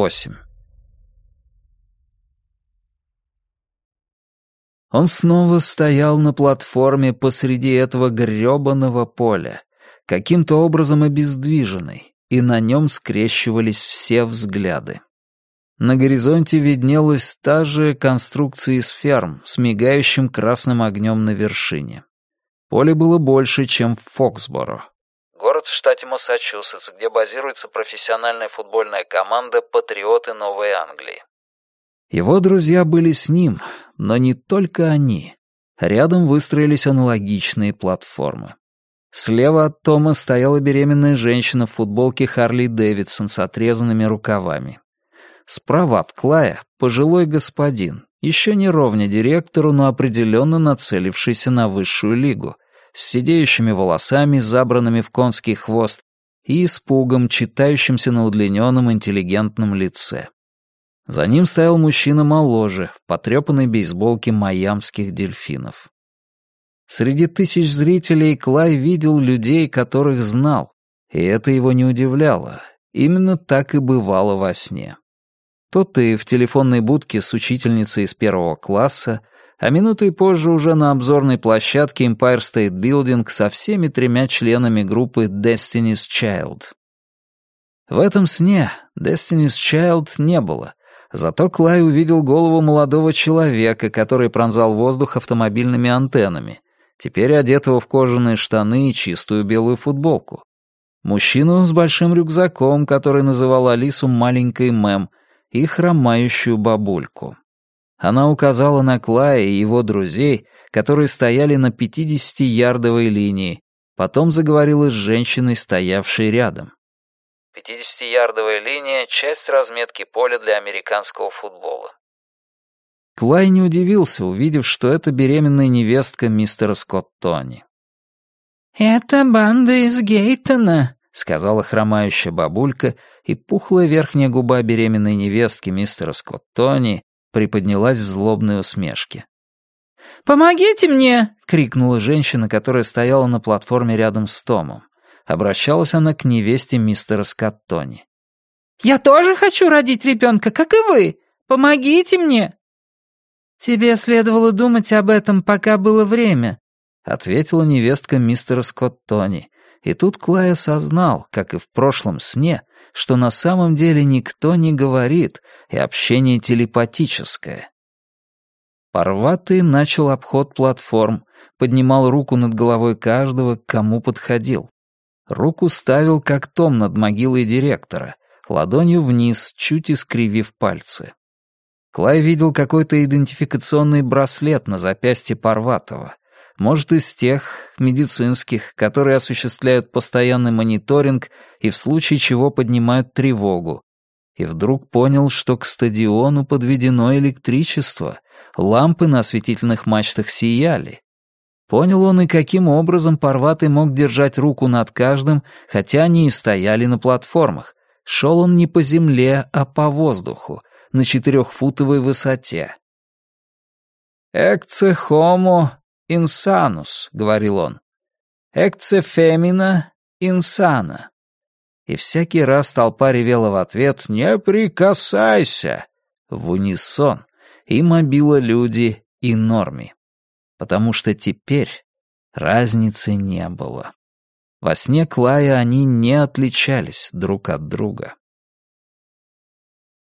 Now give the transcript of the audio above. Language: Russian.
восемь. Он снова стоял на платформе посреди этого грёбаного поля, каким-то образом обездвиженный, и на нем скрещивались все взгляды. На горизонте виднелась та же конструкция из ферм с мигающим красным огнем на вершине. Поле было больше, чем в Фоксборо. Город в штате Массачусетс, где базируется профессиональная футбольная команда «Патриоты Новой Англии». Его друзья были с ним, но не только они. Рядом выстроились аналогичные платформы. Слева от Тома стояла беременная женщина в футболке Харли Дэвидсон с отрезанными рукавами. Справа от Клая — пожилой господин, еще не ровня директору, но определенно нацелившийся на высшую лигу, с сидеющими волосами, забранными в конский хвост, и испугом, читающимся на удлиненном интеллигентном лице. За ним стоял мужчина моложе, в потрепанной бейсболке майамских дельфинов. Среди тысяч зрителей Клай видел людей, которых знал, и это его не удивляло. Именно так и бывало во сне. То ты в телефонной будке с учительницей из первого класса, а минутой позже уже на обзорной площадке Empire State Building со всеми тремя членами группы Destiny's Child. В этом сне Destiny's Child не было, Зато Клай увидел голову молодого человека, который пронзал воздух автомобильными антеннами, теперь одетого в кожаные штаны и чистую белую футболку. Мужчину с большим рюкзаком, который называл Алису маленькой Мэм, и хромающую бабульку. Она указала на Клая и его друзей, которые стояли на 50-ярдовой линии, потом заговорила с женщиной, стоявшей рядом. 50-ярдовая линия — часть разметки поля для американского футбола. Клай не удивился, увидев, что это беременная невестка мистера Скоттони. «Это банда из Гейтона», — сказала хромающая бабулька, и пухлая верхняя губа беременной невестки мистера Скоттони приподнялась в злобной усмешке. «Помогите мне!» — крикнула женщина, которая стояла на платформе рядом с Томом. Обращалась она к невесте мистера Скоттони. «Я тоже хочу родить ребенка, как и вы. Помогите мне!» «Тебе следовало думать об этом, пока было время», — ответила невестка мистера Скоттони. И тут Клай осознал, как и в прошлом сне, что на самом деле никто не говорит, и общение телепатическое. Парватый начал обход платформ, поднимал руку над головой каждого, к кому подходил. Руку ставил, как Том над могилой директора, ладонью вниз, чуть искривив пальцы. Клай видел какой-то идентификационный браслет на запястье Парватова. Может, из тех медицинских, которые осуществляют постоянный мониторинг и в случае чего поднимают тревогу. И вдруг понял, что к стадиону подведено электричество, лампы на осветительных мачтах сияли. Понял он и каким образом Парватый мог держать руку над каждым, хотя они и стояли на платформах. Шел он не по земле, а по воздуху, на четырехфутовой высоте. «Экце хомо инсанус», — говорил он. «Экце фемина инсана». И всякий раз толпа ревела в ответ «Не прикасайся!» в унисон. И мобила люди, и норми потому что теперь разницы не было. Во сне Клая они не отличались друг от друга.